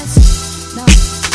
dance. No,